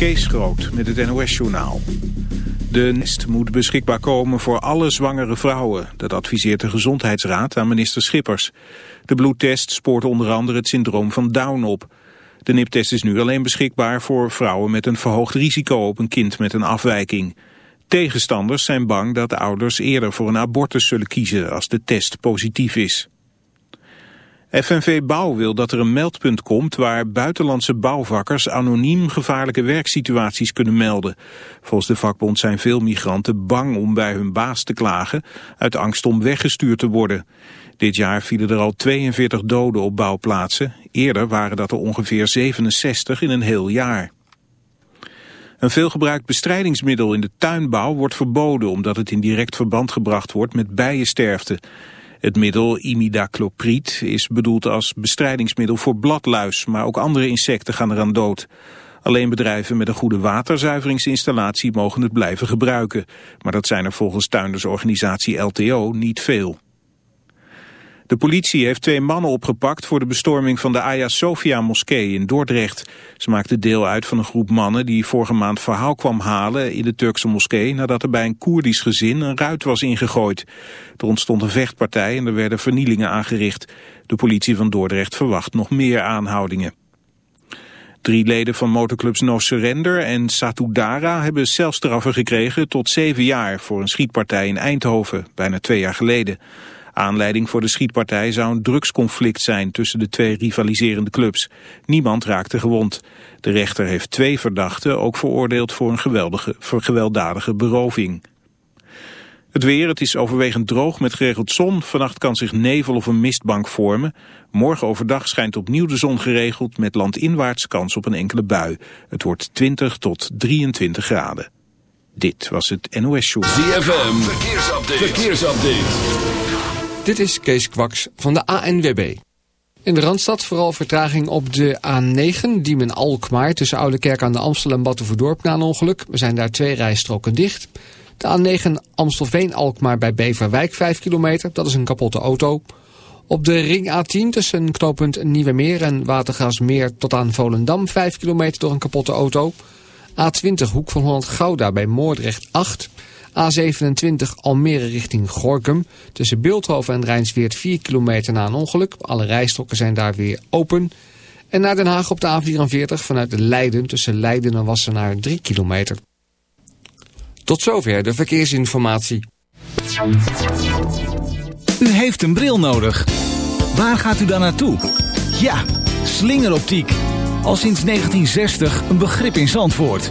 Kees Groot met het NOS-journaal. De nest moet beschikbaar komen voor alle zwangere vrouwen. Dat adviseert de Gezondheidsraad aan minister Schippers. De bloedtest spoort onder andere het syndroom van Down op. De NIPtest is nu alleen beschikbaar voor vrouwen met een verhoogd risico op een kind met een afwijking. Tegenstanders zijn bang dat de ouders eerder voor een abortus zullen kiezen als de test positief is. FNV Bouw wil dat er een meldpunt komt waar buitenlandse bouwvakkers anoniem gevaarlijke werksituaties kunnen melden. Volgens de vakbond zijn veel migranten bang om bij hun baas te klagen uit angst om weggestuurd te worden. Dit jaar vielen er al 42 doden op bouwplaatsen. Eerder waren dat er ongeveer 67 in een heel jaar. Een veelgebruikt bestrijdingsmiddel in de tuinbouw wordt verboden omdat het in direct verband gebracht wordt met bijensterfte. Het middel imidacloprid is bedoeld als bestrijdingsmiddel voor bladluis, maar ook andere insecten gaan eraan dood. Alleen bedrijven met een goede waterzuiveringsinstallatie mogen het blijven gebruiken. Maar dat zijn er volgens tuindersorganisatie LTO niet veel. De politie heeft twee mannen opgepakt voor de bestorming van de Aya Sophia moskee in Dordrecht. Ze maakten deel uit van een groep mannen die vorige maand verhaal kwam halen in de Turkse moskee nadat er bij een Koerdisch gezin een ruit was ingegooid. Er ontstond een vechtpartij en er werden vernielingen aangericht. De politie van Dordrecht verwacht nog meer aanhoudingen. Drie leden van motorclubs No Surrender en Satudara hebben celstraffen gekregen tot zeven jaar voor een schietpartij in Eindhoven, bijna twee jaar geleden. Aanleiding voor de schietpartij zou een drugsconflict zijn tussen de twee rivaliserende clubs. Niemand raakte gewond. De rechter heeft twee verdachten ook veroordeeld voor een geweldige, voor gewelddadige beroving. Het weer, het is overwegend droog met geregeld zon. Vannacht kan zich nevel of een mistbank vormen. Morgen overdag schijnt opnieuw de zon geregeld met landinwaarts kans op een enkele bui. Het wordt 20 tot 23 graden. Dit was het NOS Show. ZFM, verkeersupdate. verkeersupdate. Dit is Kees Kwaks van de ANWB. In de Randstad vooral vertraging op de A9, Diemen-Alkmaar... tussen Oudekerk aan de Amstel en Battenverdorp na een ongeluk. We zijn daar twee rijstroken dicht. De A9 Amstelveen-Alkmaar bij Beverwijk 5 kilometer, dat is een kapotte auto. Op de ring A10 tussen knooppunt Nieuwe Meer en Watergasmeer tot aan Volendam 5 kilometer door een kapotte auto. A20 Hoek van Holland-Gouda bij Moordrecht 8... A27 Almere richting Gorkum. Tussen Beeldhoven en Rijnsweert 4 kilometer na een ongeluk. Alle rijstroken zijn daar weer open. En naar Den Haag op de A44 vanuit Leiden tussen Leiden en Wassenaar 3 kilometer. Tot zover de verkeersinformatie. U heeft een bril nodig. Waar gaat u dan naartoe? Ja, slingeroptiek. Al sinds 1960 een begrip in Zandvoort.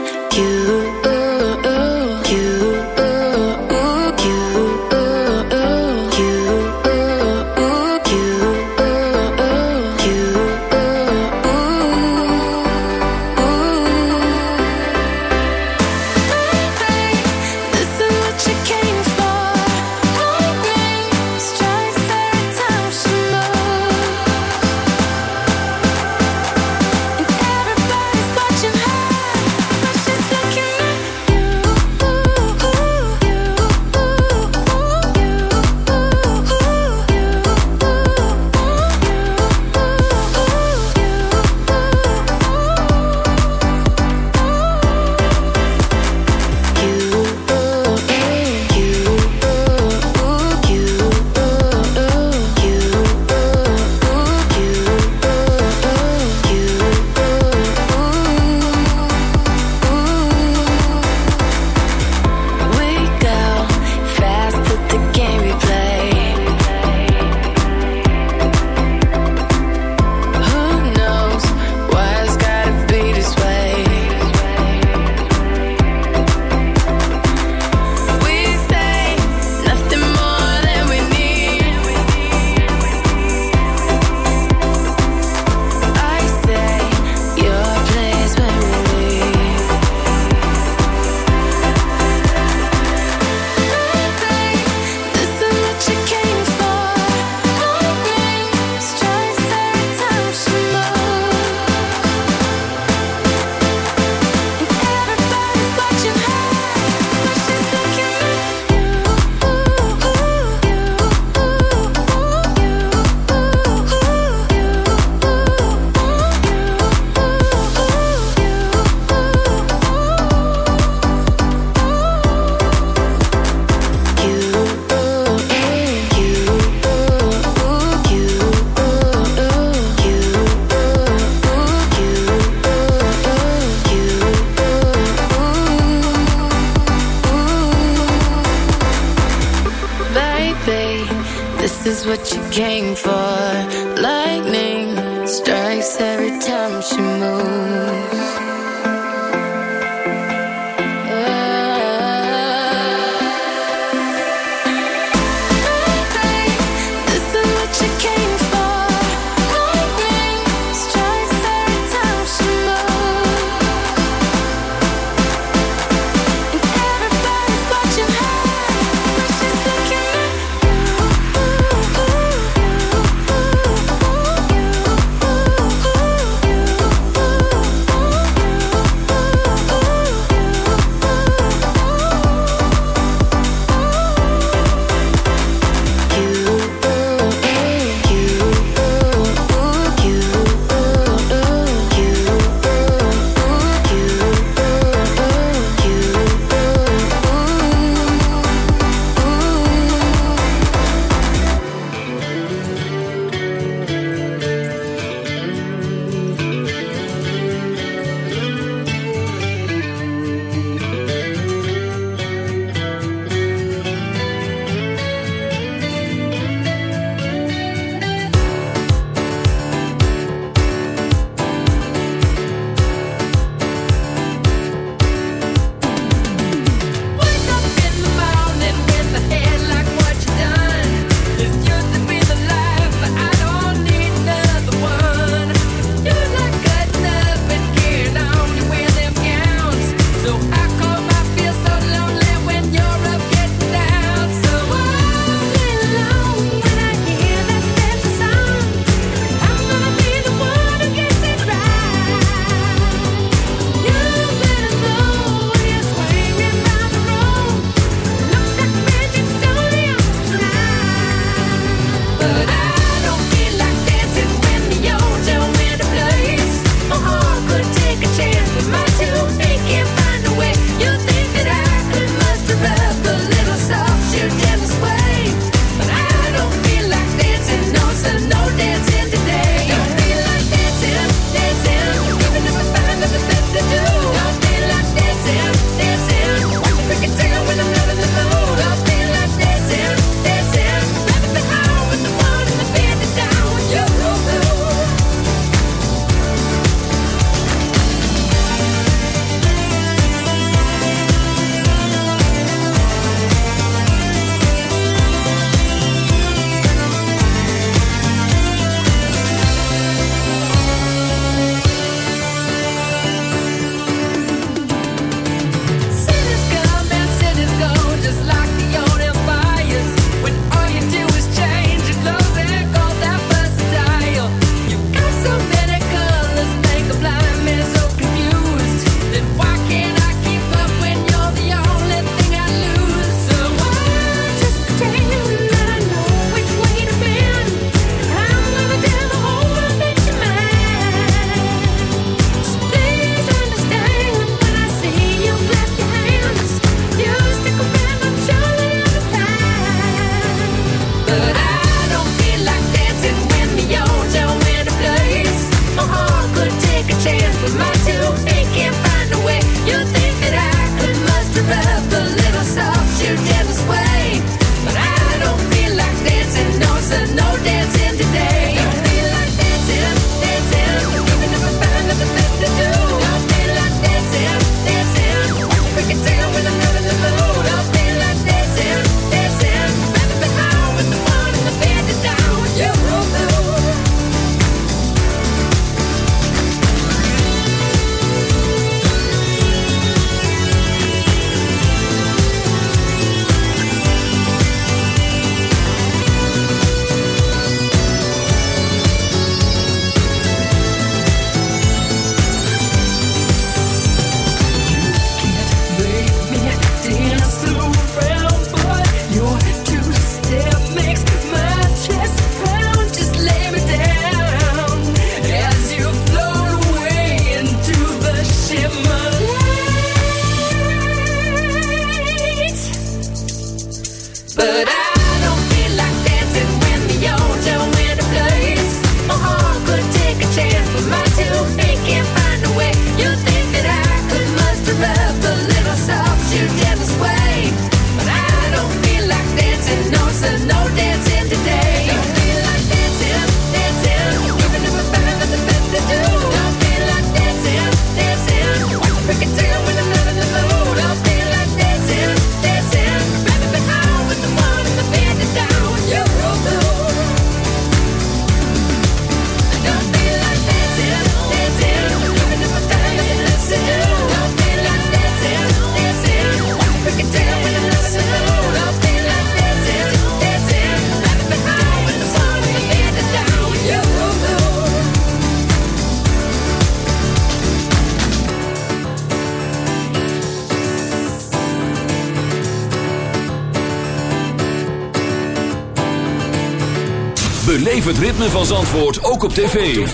van Zandvoort ook op tv.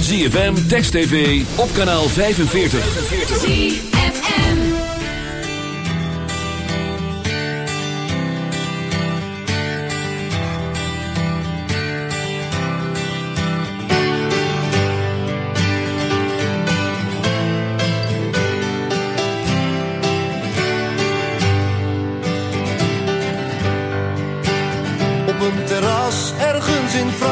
ZFM, Text TV, op kanaal 45. ZFM. Op een terras ergens in Frankrijk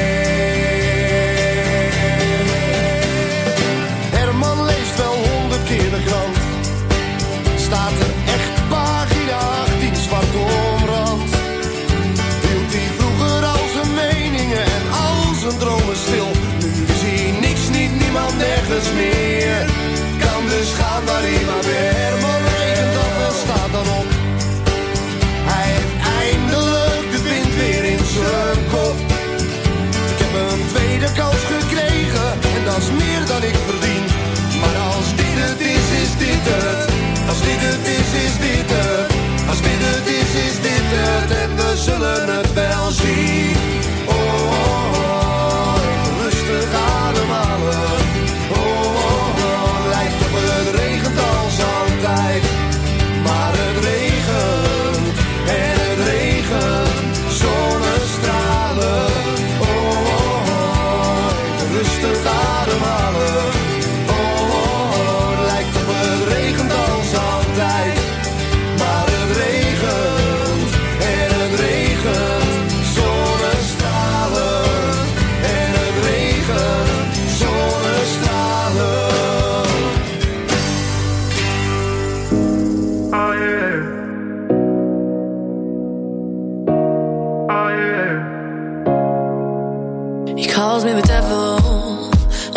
Gaan waar hij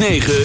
106.9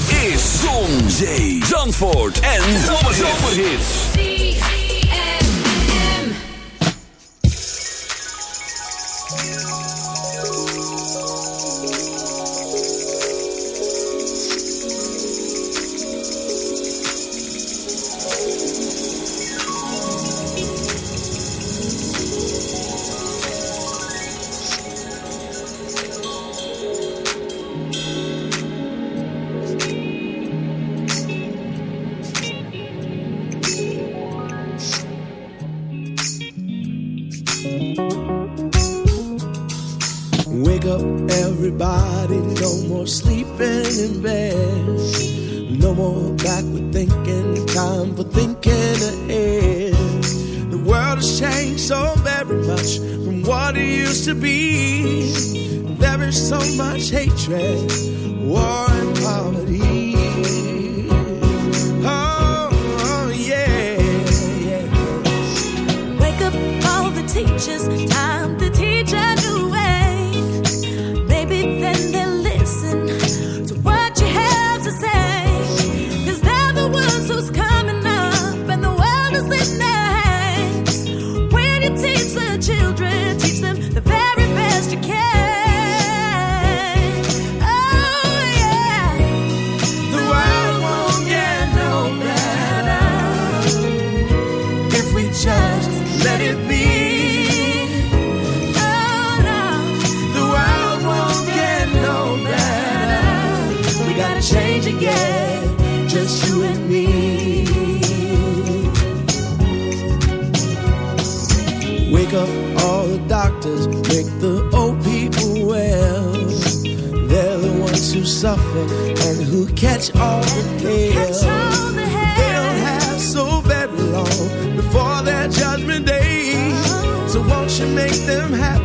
them happy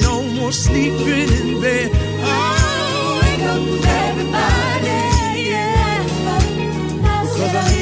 No more sleeping in bed. Oh, wake up, everybody. Yeah. Cause I